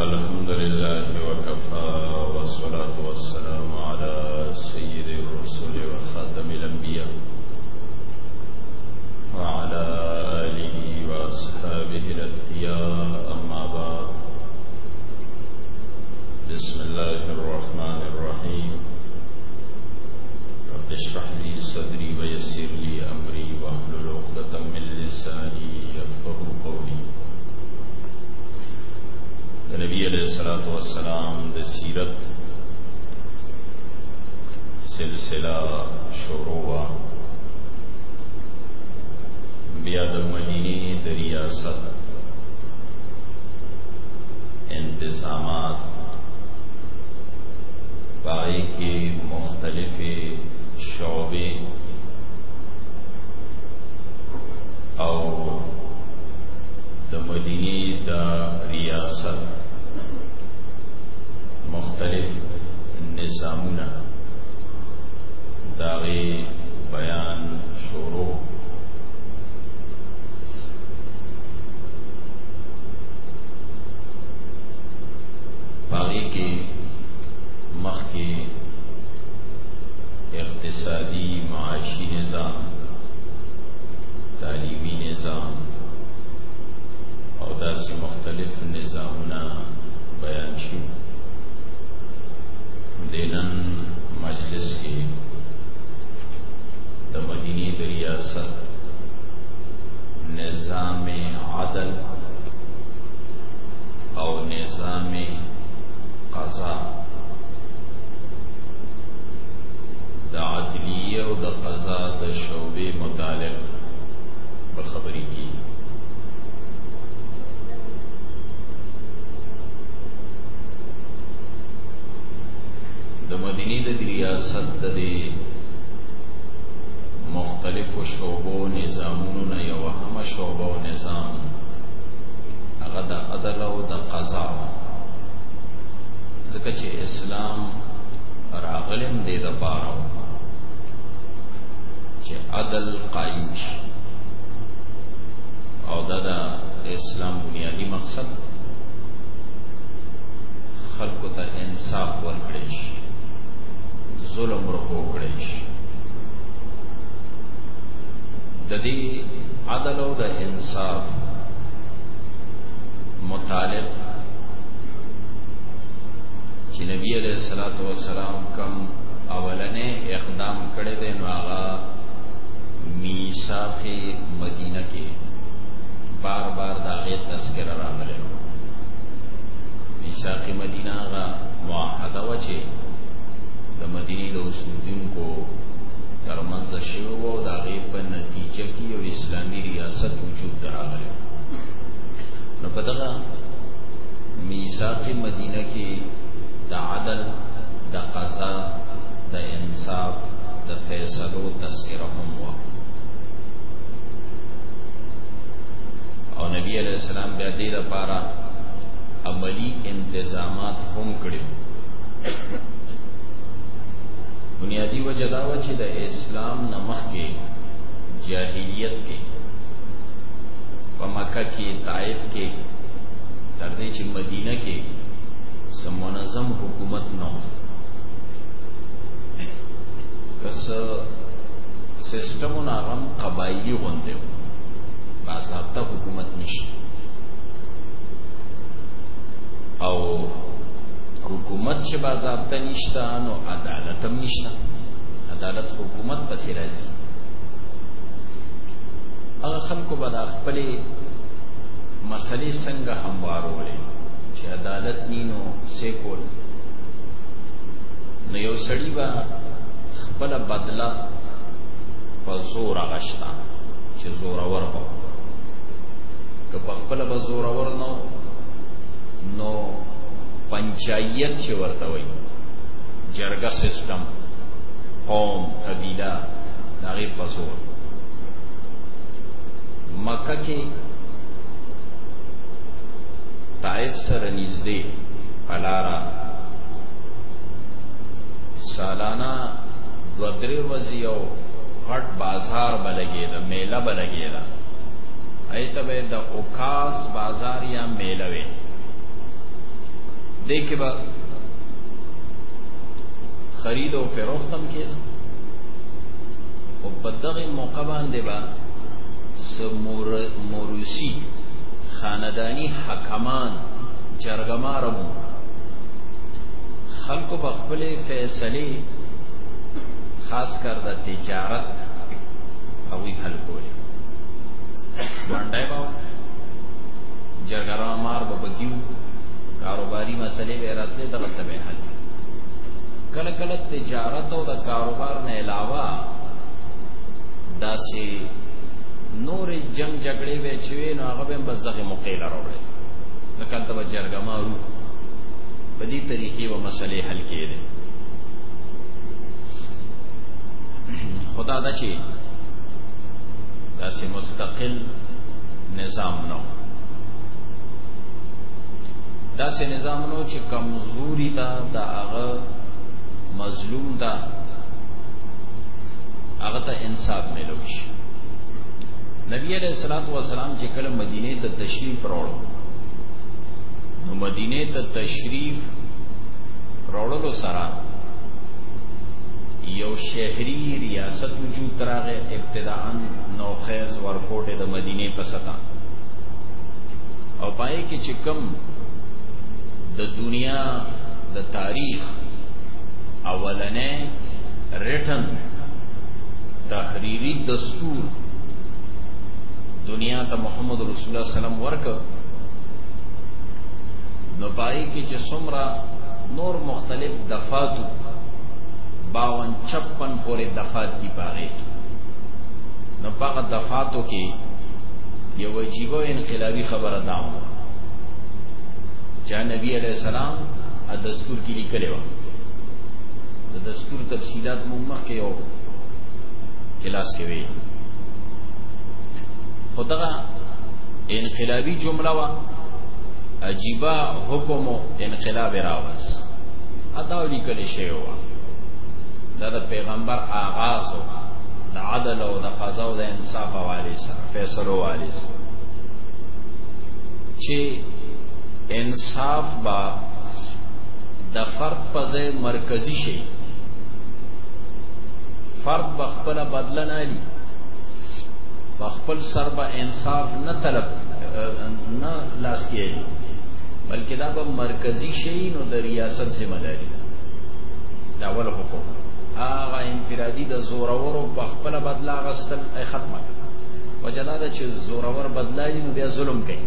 الحمد لله وكفى والصلاة والسلام على سيد الرسل وخاتم الأنبياء وعلى آله وأصحابه الأتقياء أما بعد بسم الله الرحمن الرحيم رب اشرح لي صدري ويسر لي أمري واحلل عقدة من لساني يفقه قولي نبی علیہ السلام والسلام د سیرت سلسله شروع بیا د مدینه د ریاست انتظامات پای کې مختلفې شعبې او د مدینه د ریاست مختلف نظامونه داغي بیان شروع پاغي کې مخ کې اقتصادي معاشي نظام تعلیمی نظام او داسې مختلف نظامونه بیان شي دینن مجلس کې د مدینه د ریاست نظام عدل او نظام قضا د عدلیه او د قضا د شعبې متعلق په خبرې کې د مدینه د ریاست د مختلفو شعبو نظامونو نه یو هم شعبه او نظام هغه د عدل او د قضا ځکه چې اسلام راغلم دې د پاره چې عدل قائم شي او دا د اسلام بنیادی مقصد خلکو ته انصاف ورکړي شي ظلم ورکو کړي شي د دې عدل او د انصاف متعلق چې نبی عليه الصلاه والسلام کوم اولنې اقدام کړی دی نو هغه میثاق مدینه کې بار بار دا غي تذکر راغله میثاق مدینه غا معاهده و چې د مدینه د اوسیدونکو ترمنځ شوی وو دا غي په نتیجه کې یو اسلامي ریاست وجود راغله نو په دغه میثاق مدینه کې د عدل د قضا د انصاف فیصلو تذکره هم وه او نبی علیہ السلام بیا دې لپاره عملی انتظامات هم کړی بنیادی وجه دا و چې د اسلام نمخ کې جاهلیت کې په مکه کې طائف کې تر دې چې مدینه کې سمونظم حکومت نه کس سیستم و ناغم قبائلی غنده و بازابتا حکومت نشی او حکومت چې بازابتا نشتا نو عدالت هم نشتا عدالت حکومت پس رازی اغا خلقو بدا خپلی مسئلې څنګه هموارولې چې عدالت نینو سیکول نو یو سړی با خپل بدله په زور غشتا چې زور اور هو که په خپل به زور اور نو نو پنچایت چې ورته وي جرګه سیستم قوم قبیله دغه په زور مکه کې طائف سره نږدې علارا سالانه دو درې ورځې یو غټ بازار بلګې دا میله بلګې دا ایته به د اوکاس بازار یا میله وي دیکې با خرید او فروخت هم کېده او په دغه موقع باندې با سمور موروسی خاندانی حکمان جرګمارمو خلکو بخپل فیصله خاص کر د تجارت او وی حل کوله منډه باو جګړه مار به بګیو کاروباری مسلې به راتلې دغه ته به حل کله کله تجارت او د کاروبار نه علاوه داسې نور جنگ جګړې به چوي نو هغه به بس دغه مقیله راوړي نو کله ته جرګه مارو په دې طریقې و مسلې حل کېږي خدا دا چې داسې مستقل نظام نو داسې نظام نو چې کمزوري تا د هغه مظلوم تا هغه ته انصاف ملو شي نبی علیہ الصلوۃ والسلام چې کله مدینه ته تشریف راوړو مدینه ته تشریف راوړلو سره یو شهری ریاست وجود راغی ابتداءا نوخیز ورکوټه د مدینه په ستا او پای کې چې کم د دنیا د تاریخ اولنې ریټن تحریری دستور دنیا ته محمد رسول الله سلام ورک نو پای کې چې څومره نور مختلف دفاتو 52 56 پورې دفات دي پاره کې نو هغه دفاتو کې یو عجیب انقلابی خبره دا و چې نبی علیہ السلام ا دستور کې لیکلی و د دستور تفصيلات مو مخکې یو کلاس کې وی خدغه انقلابی جمله وا عجیبا حکم او انقلاب راوس ادا لیکل شوی وا دا د پیغمبر آغاز او د عدل او د قضا او د انصاف حواله سره فیصلو حواله سره چې انصاف با د فرد په ځای مرکزی شي فرد بخپل بدلنه لري بخپل سر انصاف نه طلب نه لاس کې بلکې دا به مرکزی شي نو د ریاست ذمہ داری دا ول حکم هغه انفرادي د زورورو په خپل بدلا غستل ای ختمه وجدا د چې زورور بدلایي نو بیا ظلم کوي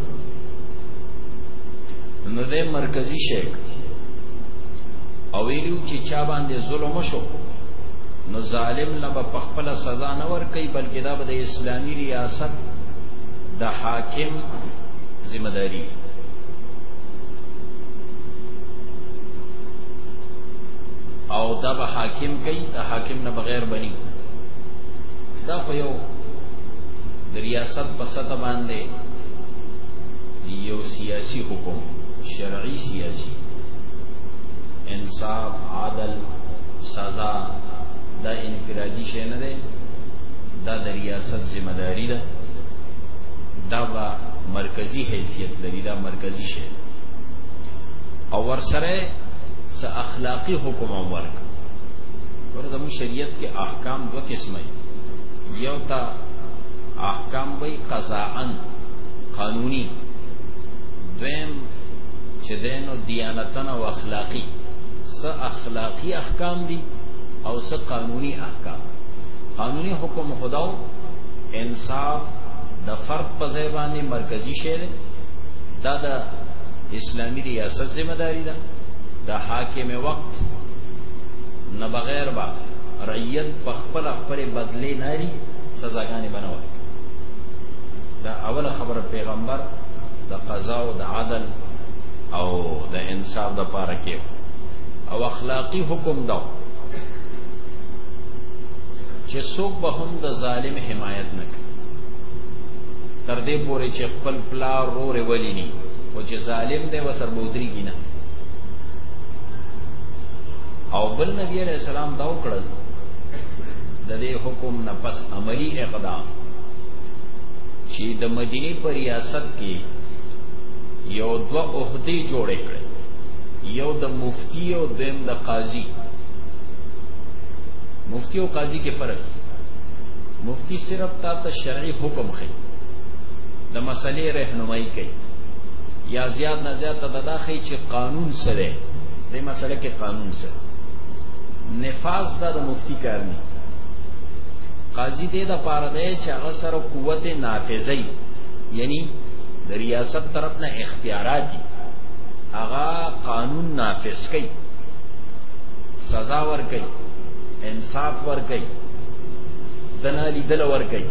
نو د مرکزی شي او ویلو چې چا باندې ظلم شو نو ظالم لبا پخپل سزا نه ور کوي بلکې چې دا به د اسلامي ریاست د حاکم ذمہ داری او دا به حاکم کوي دا حاکم نه بغیر بني دا خو یو د ریاست په سطح باندې یو سیاسی حکم شرعی سیاسی انصاف عادل سزا دا انفرادی شی نه دی دا د ریاست ذمہ داری ده دا با مرکزی حیثیت لري دا مرکزی شی او ورسره س اخلاقی حکم ورک ورزم شریعت کې احکام دو قسمه یو تا احکام وی قضاءن قانونی دویم چې دینو دیانتن او اخلاقی س اخلاقی احکام دي او س قانونی احکام قانوني حکم خداو انصاف د فرد په ځای باندې مرکزی شی دی دا د اسلامی ریاست ذمہ داری ده د حاکم وقت نه بغیر با رعیت په خپل خپل بدلی ناری سزاګانې بنوي دا اوله خبره پیغمبر د قضا او د عدل او د انصاف د پاره کې او اخلاقی حکم داو چې څوک به هم د ظالم حمایت نه کوي تر دې پورې چې خپل پلا رور ولینی او چې ظالم دی وسر بودري کینا او بل نبی علیہ السلام دا وکړل د دې حکم نه پس عملی اقدام چې د مدینه پر ریاست کې یو دو عہدی جوړې کړې یو د مفتی او دیم د قاضي مفتی او قاضی کې فرق مفتی صرف تا ته شرعي حکم خي د مسلې رهنمایي کوي یا زیات نه زیات د داخې چې قانون سره د مسله کې قانون سره نفاذ دا د مفتی کار نه قاضي دې د پاره دی چې هغه سره قوت نافذه یعنی د ریاست طرف نه اختیارات هغه قانون نافذ کوي سزا ور کوي انصاف ور کوي دنا لیدل ور کوي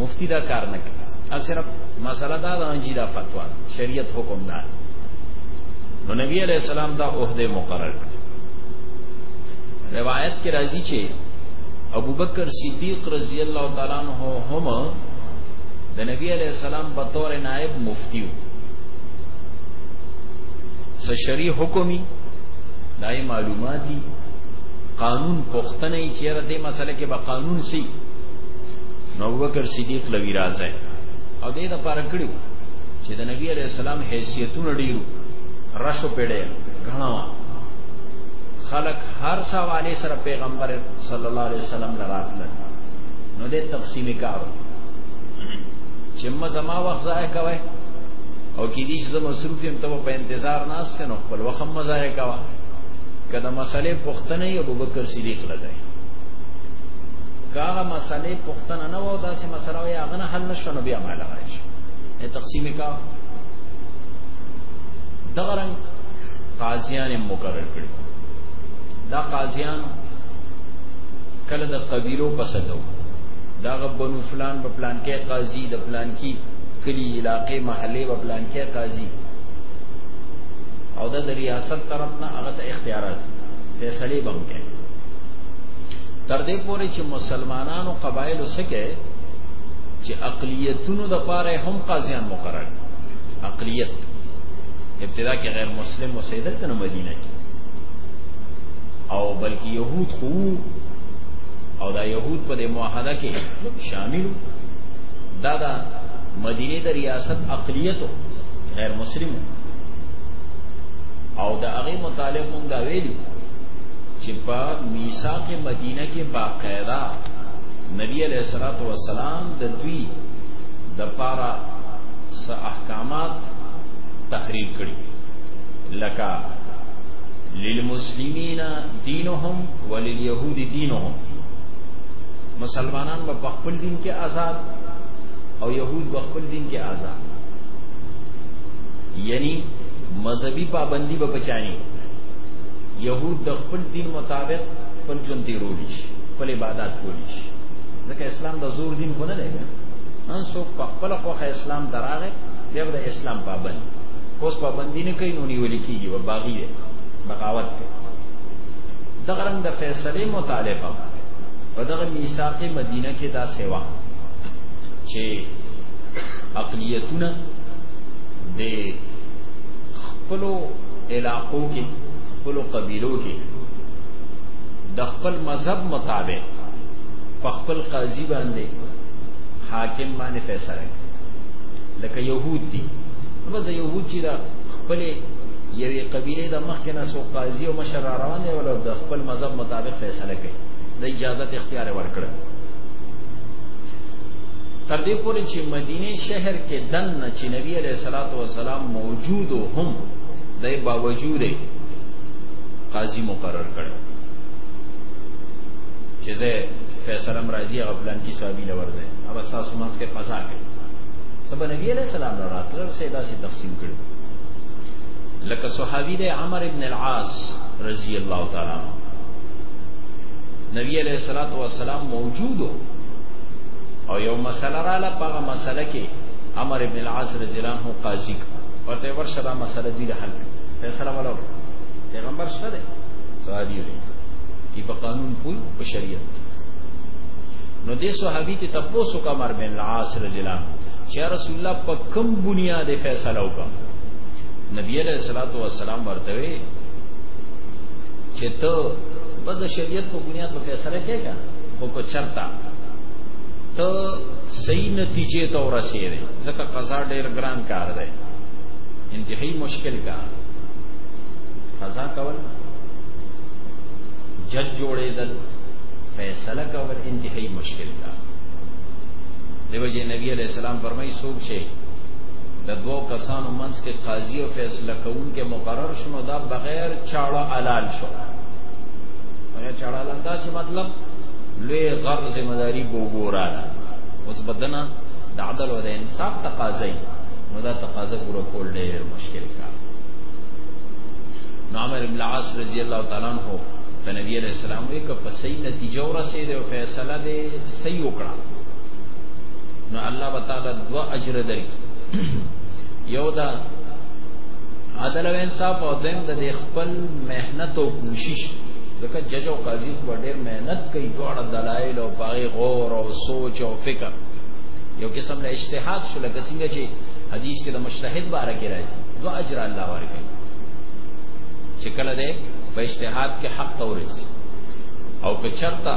مفتی دا کار نه کوي اسره مسله دا ده چې دا فتوا شریعت حکم ده نو نبی علیہ السلام دا عہده مقرر کړ روایت کې راځي چې ابوبکر صدیق رضی الله تعالی عنہ هم د نبی علیہ السلام په تور نائب مفتی وو څه شری حکمي دای معلوماتي قانون پښتنه یې چیرې دې مسله کې به قانون سي نو وکر صدیق لوی راځي او دې د پاره کړو چې د نبی عليه السلام حیثیتونه ډیرو راشو پیړې غنا خلق هر سواله سره پیغمبر صلی الله علیه وسلم لراتل نو دې تقسیم کارو چې مزما وخت ځای کوي او کې دې چې مصروف يم ته په انتظار ناشته نو خپل وخت مزای کاوه کله مسلې پښتنه یو ابو بکر صدیق لځای کاغه مسلې پښتنه نه و دا چې مسله یا غنه حل نشونه بیا مال راځي ته تقسیم کا دغه رنګ قاضیان مقرر کړي دا قاضیان کله د قبیلو پسدو دا غ بنو فلان په پلان کې قاضي د پلان کې کلی علاقې محلې و پلان کې قاضي او د ریاست طرف نه هغه ته اختیارات فیصله بم کې تر دې پورې چې مسلمانانو قبایل وسکه چې اقلیتونو د پاره هم قاضیان مقرر اقلیت ابتدا کې غیر مسلم وسیدل کنه مدینه کې او بلکې يهود خو او دا يهود په دې معاهده کې شامل دا دا مدینه د ریاست اقلیتو غیر مسلمو او دا هغه مطالب مونږ دا ویلو چې په میثاق مدینه کې باقاعده نبی علیہ الصلوۃ والسلام د دوی د پارا س احکامات تحریر کړی لکه للمسلمین دینهم ولليهود دینهم مسلمانان په خپل دین کې آزاد او يهود په خپل دین کې آزاد یعنی مذهبي پابندي به بچانی يهود د خپل دین مطابق خپل جون تیرولی شي خپل عبادت کولی شي ځکه اسلام د زور دین خو نه دی ان سو په خپل خوخه اسلام دراغه بیا د اسلام پابند اوس پابندی نه کوي نو نیول کیږي و باغی دی بغاوت دی دغه رنګ د فیصله مطالبه په دغه میثاق مدینه کې دا سیوا چې اقلیتونه د خپل علاقو کې خپل قبیلو کې د خپل مذهب مطابق په خپل قاضي باندې حاکم باندې فیصله لکه يهود دي نو زه يهود چې دا خپل یوې قبیله د مخکنه سو قاضي او مشر روان دی ولر د خپل مذهب مطابق فیصله کوي د اجازه اختیار ورکړ تر دې پورې چې مدینه شهر کې دن نه چې نبی عليه الصلاه والسلام موجود هم د باوجود قاضي مقرر کړ چې زه فیصله مرضی غفلان کی صحابي لور ده اب تاسو مانس کې قضا کړي سبا نبی عليه السلام راتلو سیدا سي تقسیم کړي لکه صحابي د عمر ابن العاص رضی الله تعالی عنہ نبی علیہ الصلوۃ والسلام موجود او یو مسله را لا پغه مسله کې عمر ابن العاص رضی الله عنه قاضی ورته ورشه دا مسله دی حل فیصله ولو پیغمبر څه دی صحابي دی کی په قانون پوی په شریعت نو دې صحابي ته تاسو کا عمر بن العاص رضی الله چې رسول الله په کوم بنیاد فیصله وکړه نبی علیہ الصلوۃ والسلام ورته ته بس د شریعت په بنیاد په فیصله کېږي خو کو چرتا ته صحیح نتیجې ته ورسېږي ځکه قضا ډېر ګران کار دی انتهایی مشکل کار قضا کول جج جوړېدل فیصله کول انتهایی مشکل کار دیو جی نبی علیہ السلام فرمایي څوک چې د دوو کسانو منځ کې قاضي او فیصله کوونکي مقرر شونه دا بغیر هر چاړه حلال شو هر چاړه حلال دا چې مطلب لوی غر ذمہ داری وګوراله اوس بدنه د عدل او د انصاف تقاضا نو دا تقاضا پوره کول ډېر مشکل کار نو عمر ابن العاص رضی الله تعالی عنہ ته نبی علیہ السلام وی که په صحیح نتیجه ورسېده او فیصله دې صحیح وکړه نو الله تعالی دوا اجر درکړي یو دا عدل او انصاف او دیم د خپل مهنت او کوشش ځکه جج او قاضي په ډېر مهنت کوي دواړه دلایل او پای غور او سوچ او فکر یو قسم له اجتهاد شو لکه څنګه چې حدیث کې د مجتهد باره کې راځي دو اجر الله ورکړي چې کله دې په اجتهاد کې حق تورث او که چرتا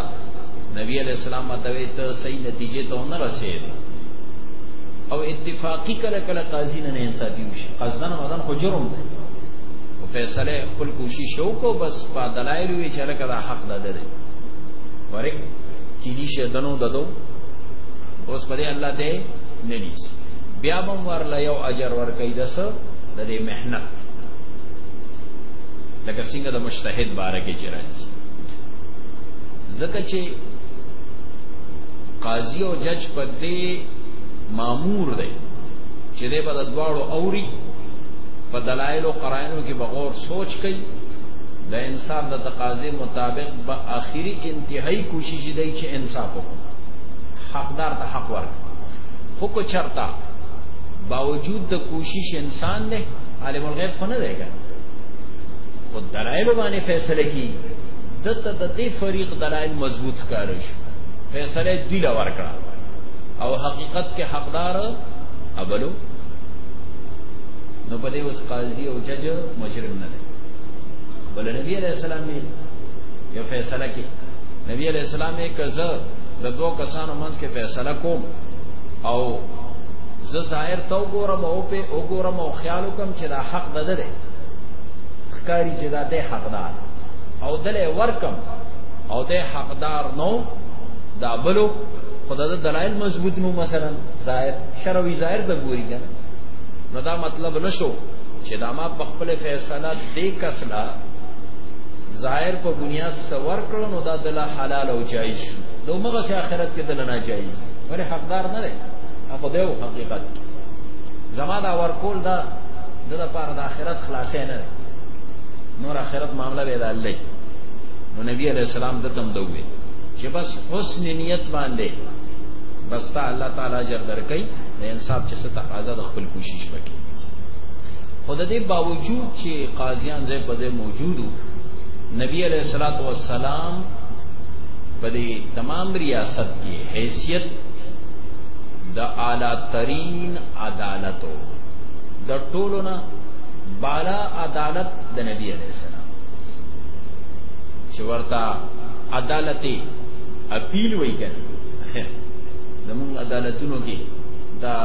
نبی علیہ السلام متوي ته صحیح نتیجې ته نه رسید او اتفاقی کله کله قاضی نه انصافي وشي قصدن مدن خو جرم دی او فیصله خپل کوشش وکړو بس په دلایل وی چې لکه دا حق ده ده ورک کې دي شه دنو ددو اوس په دې الله دې نه نیس بیا به ورله یو اجر ورکې دس د دې مهنت لکه څنګه د مجتهد باره کې چې راځي ځکه چې قاضي او جج په دې مامور دی چې دې په دواړو اوري په دلایل او قرائنو کې بغور سوچ کوي د انصاف د تقاضې مطابق به آخري انتهایی کوشش دی چې انصاف وکړي حقدار ته حق ورکړي خو کو چرتا باوجود د کوشش انسان نه عالم الغیب خو نه دیګا خو دلایل باندې فیصله کی دته د دې فریق دلایل مضبوط کارش فیصله دی لور کړه او حقیقت کې حقدار ابلو نو په دې اوس قاضي او جج مجرم نه دی بل نبی عليه السلام یو فیصله کې نبی عليه السلام یې کزه د دوه کسانو منځ کې فیصله کوم او زه ظاهر ته وګورم او په وګورم او خیال وکم چې دا حق ده ده ښکاری چې دا ده حقدار او دلې ورکم او ده حقدار نو دا بلو خدای د دلایل مضبوط نو مثلا ظاهر شروي ظاهر ته ګوري کنه نو دا مطلب نشو چې دا ما په خپل فیصله دې کسلا ظاهر په بنیاد سور کړو نو دا دلا حلال او جایز شو نو مغه چې آخرت کې دلا ناجایز ولې حقدار نه دی هغه دی او حقیقت زما دا ورکول دا د لپاره د آخرت خلاصې نه دی نور آخرت معاملې به د الله نو نبی علیہ السلام د تم دوی چې بس حسن نیت باندې بس تا الله تعالی اجر درکې د انصاف چې څه تقاضا د خپل کوشش وکړي خود دې باوجود چې قاضیان زې په زې موجودو نبی علیہ الصلوۃ والسلام په دې تمام ریاست کې حیثیت د اعلی ترین عدالتو د ټولو نه بالا عدالت د نبی علیہ السلام چې ورته عدالتي اپیل وای کنه خیر زموږ عدالتونو کې دا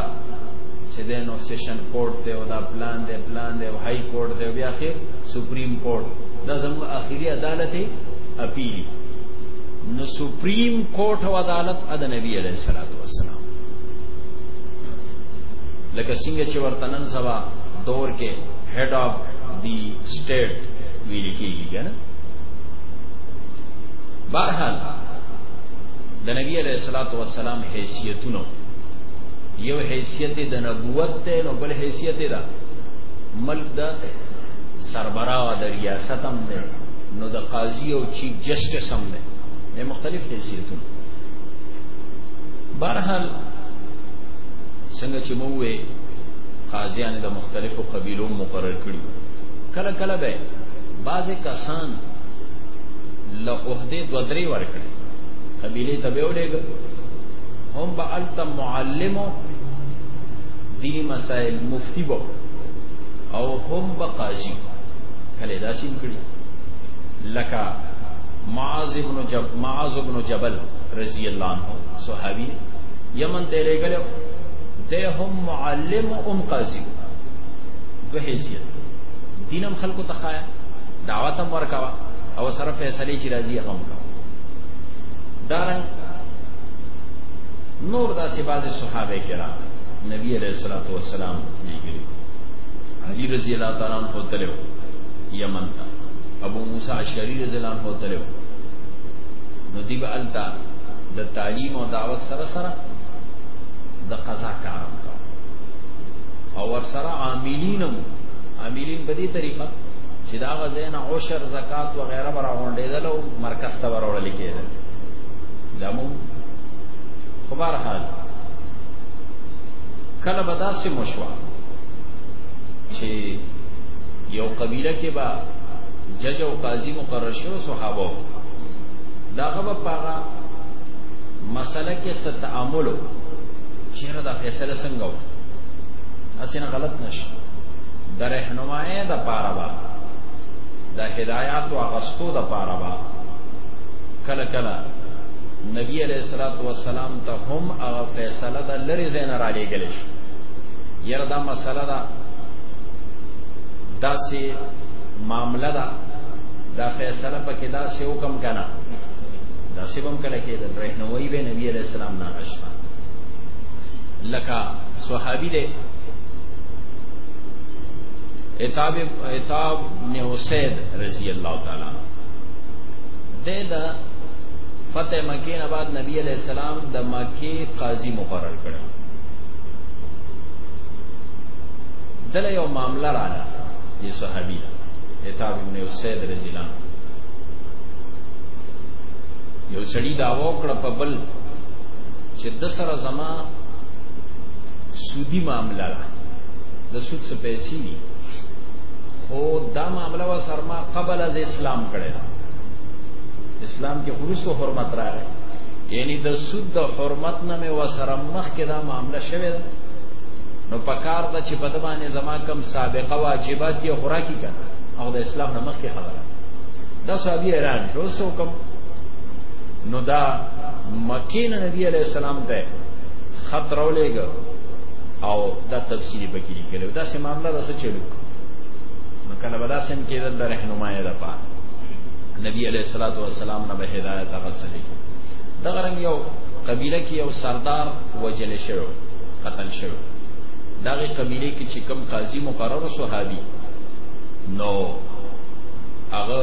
چې د نو سیشن کورټ ته او دا پلان دی پلان دی او های کورټ دی بیا اخر سپریم کورټ دا زموږ اخیری عدالت دی اپیل نو سپریم کورټ او عدالت د نبی علیه الصلاۃ والسلام لکه څنګه چې ورته نن سبا دور کې هډ اف دی سټیټ ویل کیږي کنه بهرحال د نبی علیہ الصلوۃ والسلام حیثیتونو یو حیثیت د نبوت ته نو بل حیثیت ده ملک د سربرا او د ریاست هم ده نو د قاضي او چیف جسټس هم ده نه مختلف حیثیتونه بهرحال څنګه چې مو وې قاضیان د مختلفو قبیلو مقرر کړي کله کله به بعضې کسان له عہدې دو درې ورکړي قبيله ته به ولېګ هم به انت معلم دي مسائل مفتی بو او هم به قاضي کله دا سیم کړی لکه معاذ ابن جب معاذ ابن جبل رضی الله عنه صحابي یمن ته لېګل ده هم معلم او هم قاضي دوه حیثیت دینم خلکو تخایا دعوت هم ورکوا او سره فیصله چې راځي هغه وکړه دارن نور داسې بعض صحابه کرام نبی علیہ الصلوۃ والسلام لګري علی رضی الله تعالی عنہ تلو یمن ته ابو موسی اشعری رضی الله عنہ تلو نو دی به التا د تعلیم او دعوت سره سره د قضا کارم او ور سره عاملینم عاملین په دې طریقه چې دا غزین عشر زکات و غیره برا غونډېدل او مرکز ته ورول کېدل دمو خو بهر حال کله به داسې مشوا چې یو قبیله کې با جج او قاضي مقرر شو صحابه دا غو پاغه مسله کې ستعامل چیرې دا فیصله څنګه وکړه اسینه غلط نشي د رهنمایۍ د پاره به د هدایات او اغستو د پاره به کله کله نبی علیہ الصلوۃ والسلام ته هم هغه فیصله د لری زین را لېګل شي یره دا مسله ده داسې معاملہ ده دا فیصله پکې دا سه حکم کنا دا سه هم کله کې د رهنوي به نبی عليه السلام نه غشتا لکه صحابي دې اتاب اتاب بن حسین رضی الله تعالی د دا فتح مکه نه بعد نبی علیہ السلام د مکه قاضی مقرر کړ دله یو معاملہ رااله دی صحابی اتاب بن حسین رضی الله یو سړی دا وکړه په بل چې د سره زما سودی معامله ده د سود څخه پیسې دي خو دا معامله و سرما قبل از اسلام کړي اسلام کې خلوص او حرمت راغی یعنی د سود د حرمت نه مې و سره مخ کې دا معامله شوه ده نو پکار دا چې په دمانه زما کم سابقه واجبات یې خوراکي کړه او د اسلام نه مخ کې خبره دا صحابي ایران شو سو کم نو دا مکین نبی علیہ السلام ته خط راولېګا او دا تفصیلی پکې لیکل دا سه معاملې دا څه چلو نو کله ودا سم کېدل د رهنمایي ده پات نبی علیہ الصلوۃ والسلام نه به هدایت غسلی دا غرنګ یو قبیله کې یو سردار وجل شو قتل شو داغه قبیله کې چې کم قاضي مقرر صحابي نو هغه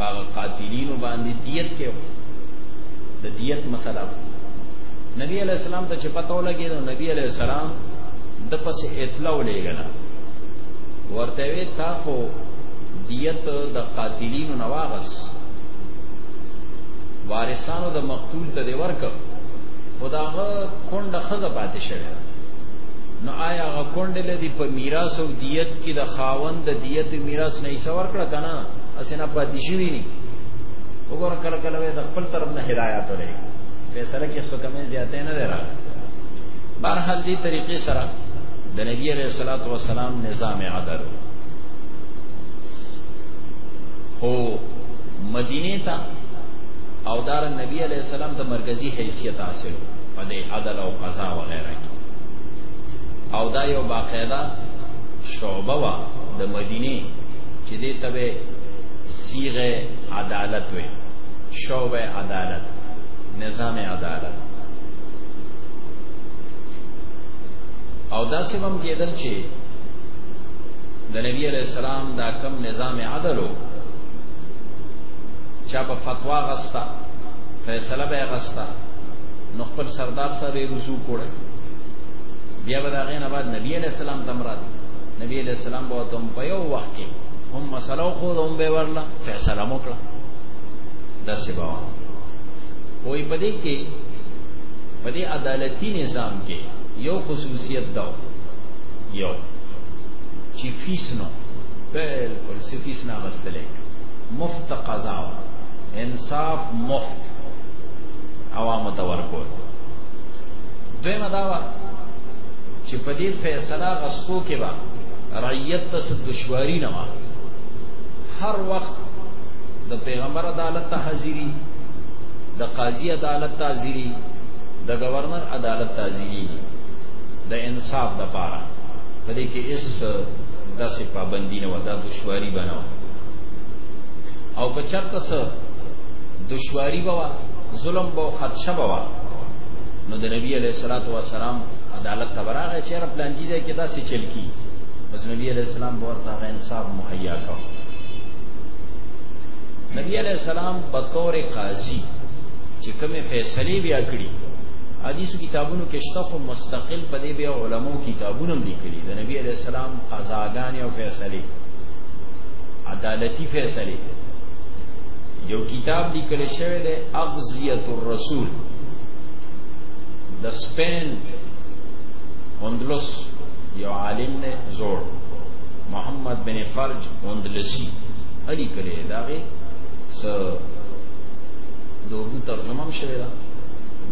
هغه قاتلینو باندې دیت کې د دیت مسله نبی علیہ السلام ته چې پتو لګی نو نبی علیہ السلام د پس اطلاع لګلا ورته وی تا خو دیت د قاتلینو نواغس وارثانو د مقتول ته دی ورک خداغه کونډه خزه پاتې شوی نو آیا هغه کونډه لدی په میراث او دیت کې د خاوند د دیت میراث نه یې څور کړ کنه اسنه پاتې شوی نه وګور کله کله د خپل طرف نه هدایت ورې فیصله کې څه کمې زیاتې نه درا بهر حال دې طریقې سره د نبی عليه الصلاه والسلام نظام عدل هو مدینه ته او دار نبی عليه السلام د مرکزی حیثیت حاصل په دې عدل او قضا و غیره کې او دا یو باقاعده شعبه وا د مدینه چې دې تبه صيغه عدالت وي شعبه عدالت نظام عدالت او دا سمم کېدل چې د نبی علیہ السلام دا کم نظام عدل چا په فتوا غستا فیصله به غستا نو خپل سردار سره رجوع کړي بیا به دا غین بعد نبی علیہ السلام دمرات نبی علیہ السلام به تم په یو وخت کې هم مسلو خو هم به ورلا فیصله وکړه دا سبا وای پدې کې پدې عدالتي نظام کې یو خصوصیت دا یو چې فیس نو بالکل سی فیس نه غستلې مفت قضا انصاف مفت عوام ته ورکول دویمه دا و چې په دې فیصله غستو کې به رعیت ته دشواری نه و هر وخت د پیغمبر عدالت ته حاضری د قاضی عدالت ته حاضری د گورنر عدالت ته حاضری د انصاف د پاره په دې کې اس داسې پابندی نه ودا دشواری بناو او که چرته سره دشواری بوا ظلم بو خدشه بوا نو د نبی علیہ الصلوۃ والسلام عدالت ته براغه چې رب لانګیزه کې داسې چلکی بس نبی علیہ السلام ورته انصاف مهیا کړ نبی علیہ السلام بطور قاضی چې کومه فیصله بیا کړی حدیثو کتابونو کې شته خو مستقل په دې بیا علماو کتابونو لیکلي د نبی علیہ السلام قضاګان او فیصله عدالتی فیصله یو کتاب لیکل شوی دی اغزیت الرسول د سپین اندلس یو عالم نه زور محمد بن فرج اندلسی اړي کړي دا غي س دوه ترجمه شوی دا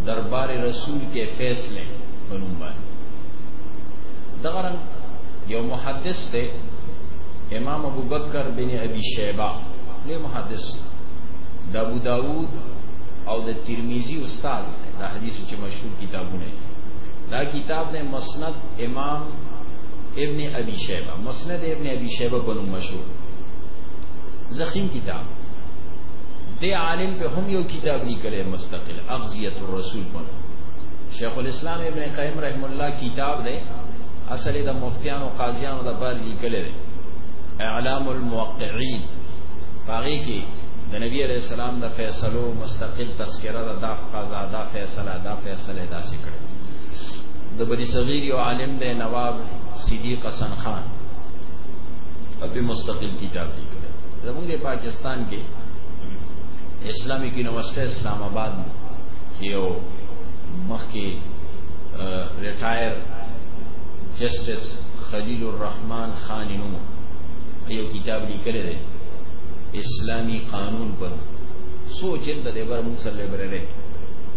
دربار رسول کې فیصله بنوم باندې دغه رنګ یو محدث دی امام ابو بکر بن ابي شيبه له محدث د ابو داوود او د ترمذی استاد دی دا حدیث چې مشهور کتابونه دي دا کتاب نه مسند امام ابن ابي شيبه مسند ابن ابي شیبه په نوم مشهور زخیم کتاب د عالم په هم یو کتاب لیکلی مستقل اغزیت الرسول په شیخ الاسلام ابن قیم رحم الله کتاب دی اصل د مفتیان او قاضیانو د بار لیکلی دی اعلام الموقعین باغی کې د نبی علیہ السلام د فیصلو مستقل تذکرہ د دا قضا دا فیصله دا فیصله دا سکړه د بنی صغیر یو عالم دی نواب سیدی قسن خان اپی مستقل کتاب دی کرے زمونگ دے پاکستان کے اسلامی یونیورسٹی اسلام آباد میں کہ یو مخ کے ریٹائر جسٹس خلیل الرحمن خان نمو یو کتاب دی کرے دے اسلامی قانون پر سو جلد دے بر منصر لبرے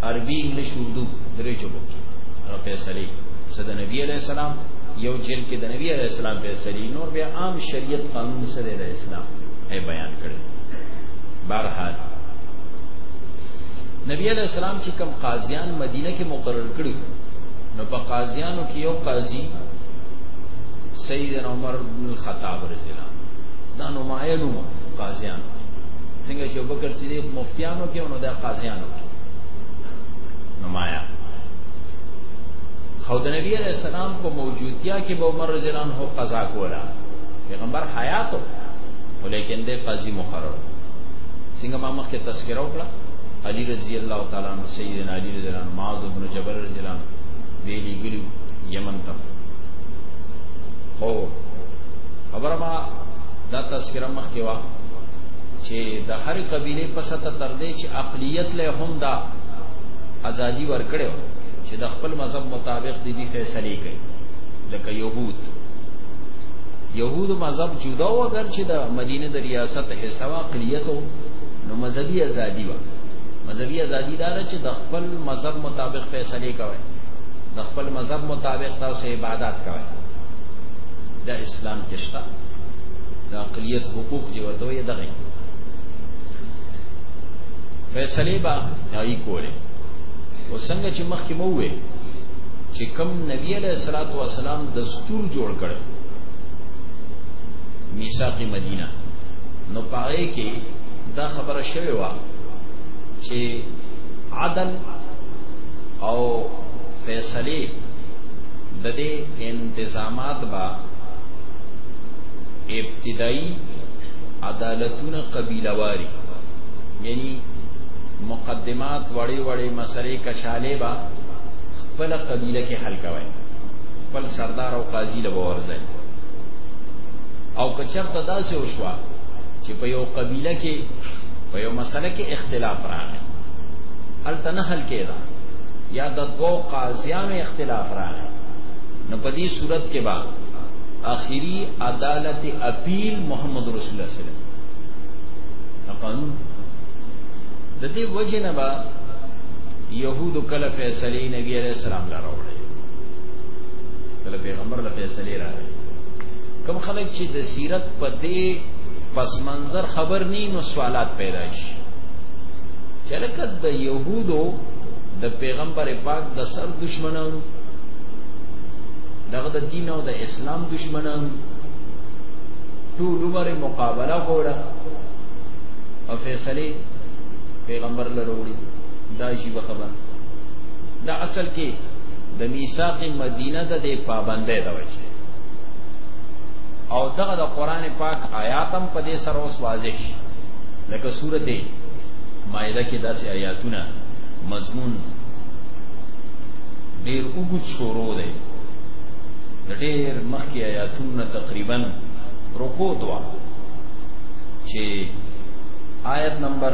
عربی انگلش اردو درے چبکی رفیصلی صدر نبی علیہ السلام یو جیل کې د نبی علیہ السلام په سری نور بیا عام شریعت قانون سره د اسلام ای بیان کړي بهرحال نبی علیہ السلام چې کوم قاضیان مدینه کې مقرر کړي نو په قاضیانو کې یو قاضي سیدنا عمر بن الخطاب رضی الله دا نمایلو قاضیان څنګه چې ابوبکر صدیق مفتیانو کې او نو دا قاضیانو کې نمایا خو د نبی علیہ السلام په موجودتیا کې به عمر رضی الله عنه قضا کولا پیغمبر حیات ولیکن د قاضي مقرر څنګه ما مخکې تذکرہ وکړه علی رضی الله تعالی عنہ سیدنا علی رضی الله عنه معاذ بن جبل رضی الله عنه ویلی ګلو یمن ته خو خبره ما دا تذکرہ مخکې وا چې د هر قبيله په ستا تر دې چې اقلیت له هم دا ازادي ورکړي چې د خپل مذهب مطابق شیخ دی دی فیصله کوي لکه يهود يهود مذهب جدا و اگر چې د مدینه د ریاست حصہ واقعیت نو مذهبي ازادي و مذهبي ازادي دار چې د خپل مذهب مطابق فیصله کوي د خپل مذهب مطابق تاسو عبادت کوي د اسلام کې شته د عقلیت حقوق دی ورته یې دغه فیصله به هاي کوله وسنګ چې مخکې مو وې چې کوم نبی علیہ الصلوۃ والسلام دستور جوړ کړ میثاق مدینه نو پاره کې دا خبره شوی و چې عدل او فیصله د دې انتظامات با ابتدایي عدالتونه قبیلواری یعنی مقدمات وړې وړې مسلې کچ کاله با خپل قبیله کې حل کوي خپل سردار او قاضي له ورځي او کچرته داسې وشوه چې په یو قبیله کې په یو مسله کې اختلاف راغی هلته نه حل کېده یا د دوو قاضیانو اختلاف راغی نو په دې صورت کې به اخیری عدالت اپیل محمد رسول الله صلی الله علیه وسلم قانون د دې وجه نه به يهودو کله فیصله نبی عليه السلام لا راوړي کله پیغمبر له فیصله راغی کوم خلک چې د سیرت په دې پس منظر خبر ني نو سوالات پیدا شي چرکه د يهودو د پیغمبر پاک د سر دشمنانو دغه د دین او د اسلام دشمنانو ټول عمر مقابله کوله او فیصله پیغمبر لروړي دا جی خبر دا اصل کې د میثاق مدینه د دې پابندې د وجه او دغه د قران پاک آیاتم په دې سره اوس واضح شي لکه سورته مائده کې داسې آیاتونه مضمون ډیر وګت شروع دی ډیر مخکې آیاتونه تقریبا رکو دوا چې آیت نمبر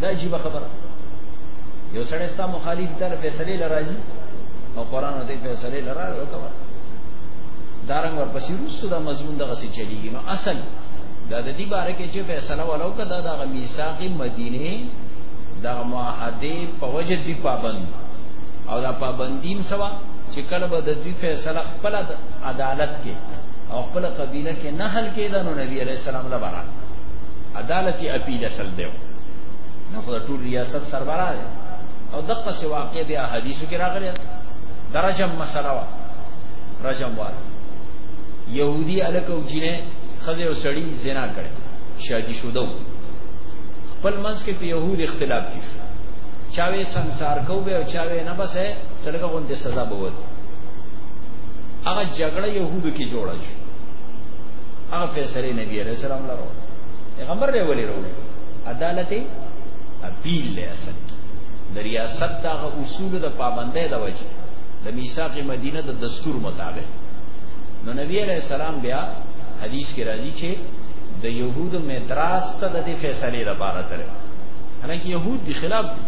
دا عجیب خبره یو سړی ستا مخالف تر فیصله لراځي او قران دې فیصله لرا وکړه دارنګ ورپسې روسو دا مضمون دغه سي چلیږي نو اصل دا د دې باره کې چې فیصله ولو کدا دا د میثاق مدینه د معاهده په وجه دی پابند او دا پابندیم سوا چې کله به د دې فیصله خپل عدالت کې او خپل قبیله کې نه حل کېدنو نبی عليه السلام لپاره عدالت د سل دی نو خو ټول ریاست سربرا دی او دغه څه واقع بیا حدیثو کې راغلی درجم مسله وا رجم وال يهودي الک او جینه خزه او سړی زنا کړي شادي شودو خپل منځ کې په يهود اختلاف دي چاوي ਸੰسار کو به او چاوي نه بس ہے سړګه غونډه سزا بوت هغه جګړه يهودو کې جوړه شو هغه فیصله نبی عليه السلام لرو پیغمبر دی ولی وروړي عدالت اپیل له اصل د ریاست د اصول د پابندۍ د وجه د میثاق مدینه د دستور مطابق نو نبی علیہ السلام بیا حدیث کې راځي چې د يهودو مدراس ته د فیصله لپاره تر هلکه يهود دي خلاف دي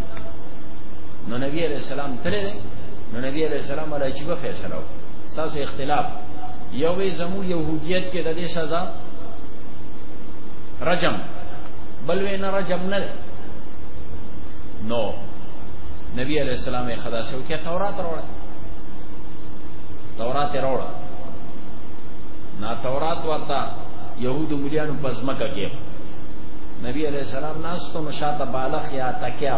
نو نبی علیہ السلام تر نو نبی علیہ السلام علی چې په فیصله وکړه تاسو اختلاف یو زمو يهودیت کې د دې سزا رجم بل وینا رجم نه ده نو نبی علیہ السلام یې خدا سو کې تورات راوړه تورات راوړه نا تورات ورته يهودو مليانو پزمکه کې نبی علیہ السلام ناس ته مشاته بالغ یا تکیا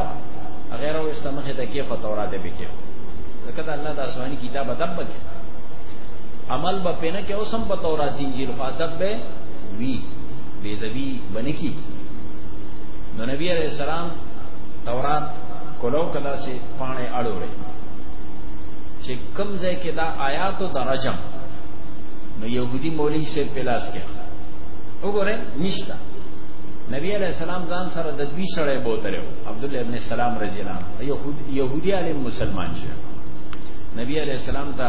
غیر او استمخه تکیه په تورات به کې ځکه دا الله د آسماني کتاب ادب بچ عمل به پینه کې اوسم په تورات انجیل ادب به وی بی زبی بنکی نو نبی علیہ السلام تورات کولو کلا سے پانے اڑو رہے چې کم ځای کې دا آیات او درجم نو يهودي مولوی سے پلاس کې وګوره نشتا نبی علیہ السلام ځان سره د دوی سره بوتره عبد الله ابن سلام رضی الله عنه يهودي علی مسلمان شه نبی علیہ السلام ته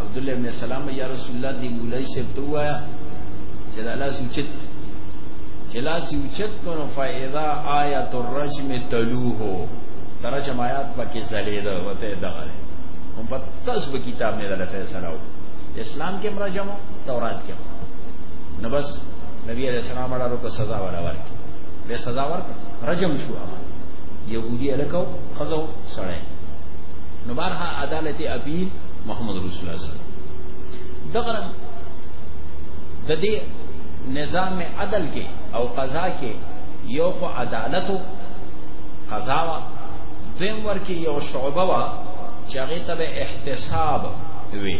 عبد الله ابن سلام یا رسول الله دی مولای سبتوایا چې دا لاس اوچت چې لاس اوچت کړو فاذا آیت الرجم تلوه ترجم آیات پکې زلید وته دغه هم په تاسو په کتاب نه دلته فیصله و اسلام کې مرجمو تورات کې نو بس نبی علیہ السلام اړه کو سزا ولا ورک به سزا ورک رجم شو یهودی الکو خزو سړی نو بارها عدالت اپیل محمد رسول الله دغه رنګ د دې نظام عدل کې او قضا کې یو خو عدالت قضا وا دیم ورکه یو شعبه وا چې هغه ته به احتساب وي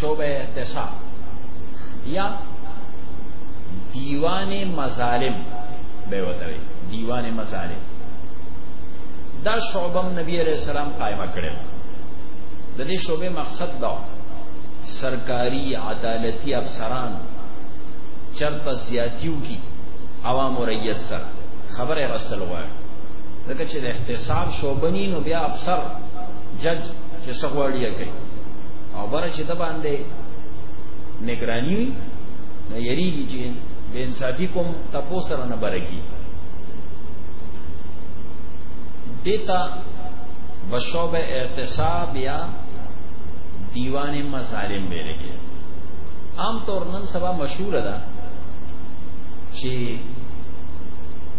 شعبه احتساب یا دیوان مظالم به وته وي دیوان مظالم دا شعبه نبی عليه السلام قائمه کړې د دې شعبه صد سرکاری عدالتی افسران چرته زیاتیو کی عوام و ریت سره خبره رسل غواړي دغه چې د احتساب شوبنی نو بیا افسر جج چې سغواړي کوي او بره چې د باندې نگرانی وي نو یریږي چې بے انصافی کوم تپو سره نه برګي دیتا بشوب اعتصاب یا دیوان مظالم به لیکي عام طور نن سبا مشهور ده چې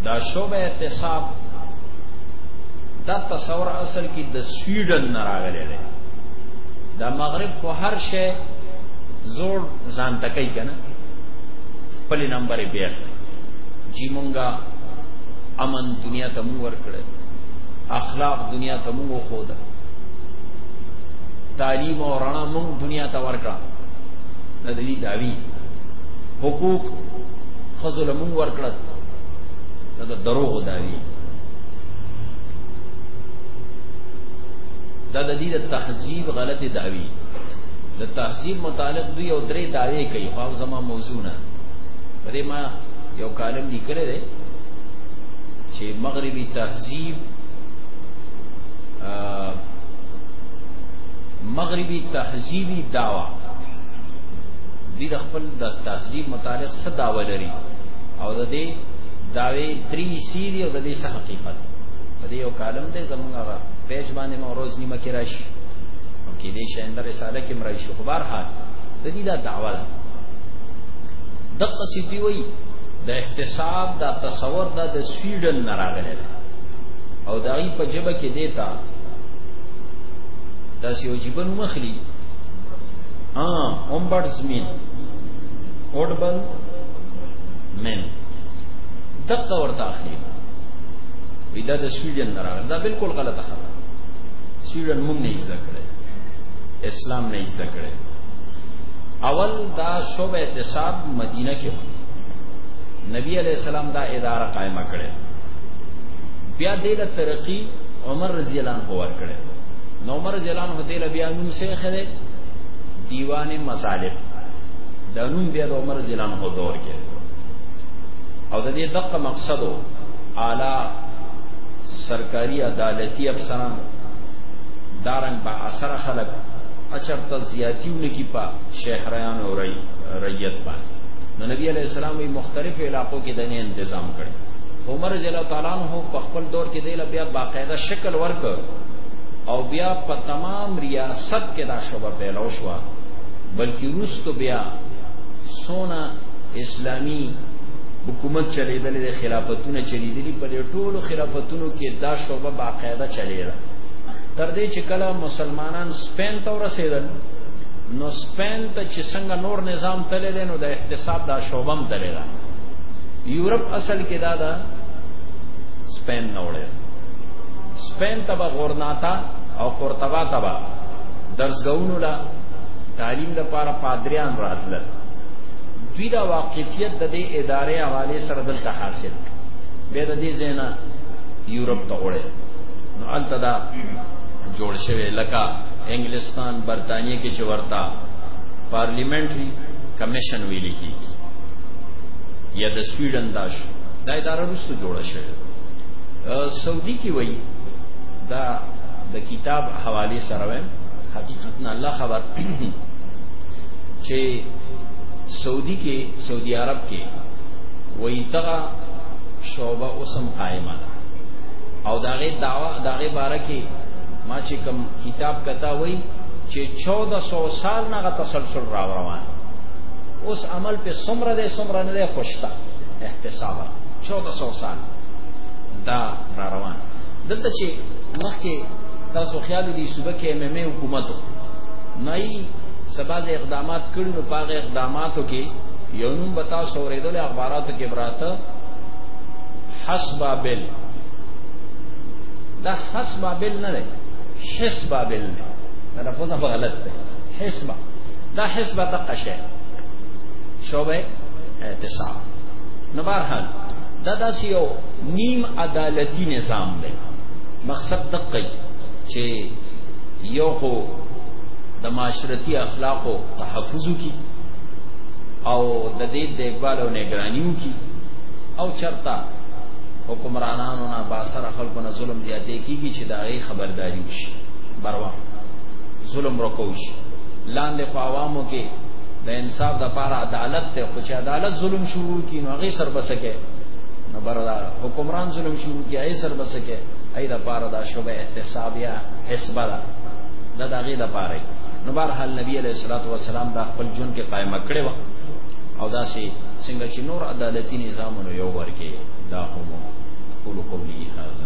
دا شوبه اعتصاب دا تصور اصل کې د سویډن نه راغلی دی دا مغرب خو هر شی زور ځان تکای کنه خپل نمبر بیا جی مونږه امن دنیا ته مو ورکړل اخلاق دنیا ته مو خو ده تعلیم او رڼا مونږ دنیا ته ورکړه د دې داوی حقوق خزل مونږ ورکړه دا دروغ داوی دا د دې د تهذیب غلط داوی د تهذیب متعلق دوی او درې داوی کوي خو زما موضوع نه پرې ما یو کالم لیکل دی چې مغربي تهذیب مغربي تهذیبي داوا دي د خپل د تهذیب متعلق څه داوا لري او د دې داوی درې سیری او د دې څه حقیقت په دې یو کالم دی زمونږ هغه پیج باندې مو روز نیمه کې راشي او کې دې شاند رساله کې مرای شو خبر حال د دې دا دعوه ده د قصې دی وی د احتساب دا تصور دا د سویډن نه راغلی او دای په جبه کې دیتا داسې یو جبن مخلی ها اومبرزمن اوډبل من دقه ورته اخلي ودا د سویډن نه راغله دا بالکل غلطه خبره سویډن مونږ نه زده کړې اسلام نه زده کړې اول دا شوب اعتصاب مدینه کې نبی علیہ السلام دا اداره قائمه کړې بیا دې له ترقی عمر رضی الله عنه ورکړي نو عمر رضی الله عنه دې له بیا نوم څه خره دیوان مظالم دا نوم بیا د عمر رضی الله عنه دور کې او د دې دقه مقصدو اعلی سرکاری عدالتی افسران دارنګ با اثر خلک اچرته زیاتیونه کی په شهریان او ریت باندې نو نبی علیہ السلام مختلف علاقو کې د نه تنظیم کړی عمر رضی الله تعالی عنہ په خپل دور کې دیله بیا باقاعده شکل ورک او بیا په تمام ریاست کې دا شوبه پیلو شو بلکې روستو بیا سونا اسلامی حکومت چلیدلې د خلافتونو چلیدلې په ټولو خلافتونو کې دا شوبه باقاعده چلیدله تر دې چې کله مسلمانان سپین ته ورسېدل نو سپین ته چې څنګه نور نظام تللی نو د احتساب دا شوبم تللی یورپ اصل کې دا دا سپین نه وړي سپین تبا غورناتا او قرطبه تبا درسګونو لا تعلیم د پاره پادریان راتل دوی دا واقفیت د دې ادارې حواله سره دلته حاصل به د دې زینا یورپ ته وړي نو الته دا جوړ شوی لکه انګلستان برتانیې کې چې ورتا پارلیمنټري کمیشن ویلې کیږي یا د سویډن داش دا اداره رسو جوړه شوه سعودي کې وای دا د کتاب حواله سره وای حقیقت نه الله خبر چې سعودي کې سعودي عرب کې وای دا شوبه اوسم قائمه ده او داغه داوا داغه باره کې ما چې کوم کتاب کتا وای چې 1400 سال نه غ تسلسل را روان اوس عمل په سمره ده سمره نه ده خوشتا احتساب 1400 سال دا را روان دلته چې مخکې تاسو خیال دي صوبه کې ایم ایم ای حکومت نه ای سباز اقدامات کړي نو پاغه اقداماتو کې یو نوم بتا سوریدل اخباراتو کې براته حسب بل دا حسب بل نه حسب بل نه تلفظ غلط ده حسب دا حزب دقه شي شوبه اعتصاب نو بهرحال دا داسې یو نیم عدالتي نظام دی مقصد دقه چې یو خو د معاشرتي اخلاقو تحفظ کی او د دې د اقبال او نگرانیو کی او چرتا حکمرانانو نه با سره خلکو نه ظلم زیاتې کیږي چې دا غي خبرداري وشي بروا ظلم رکوش لاندې خو عوامو کې د انصاف د پاره عدالت ته خو چې عدالت ظلم شروع کین نو هغه سر بسکه نو بردا حکمران ظلم شروع کی هغه سر بسکه ای د پاره دا شوبه احتسابیا حسبه دا د دغه د پاره نو بهر حال نبی علیہ الصلوۃ والسلام دا خپل جون کې قائم کړی و او دا سي څنګه چې نور عدالتي نظامونو یو ورکه دا هم قول قولی هذا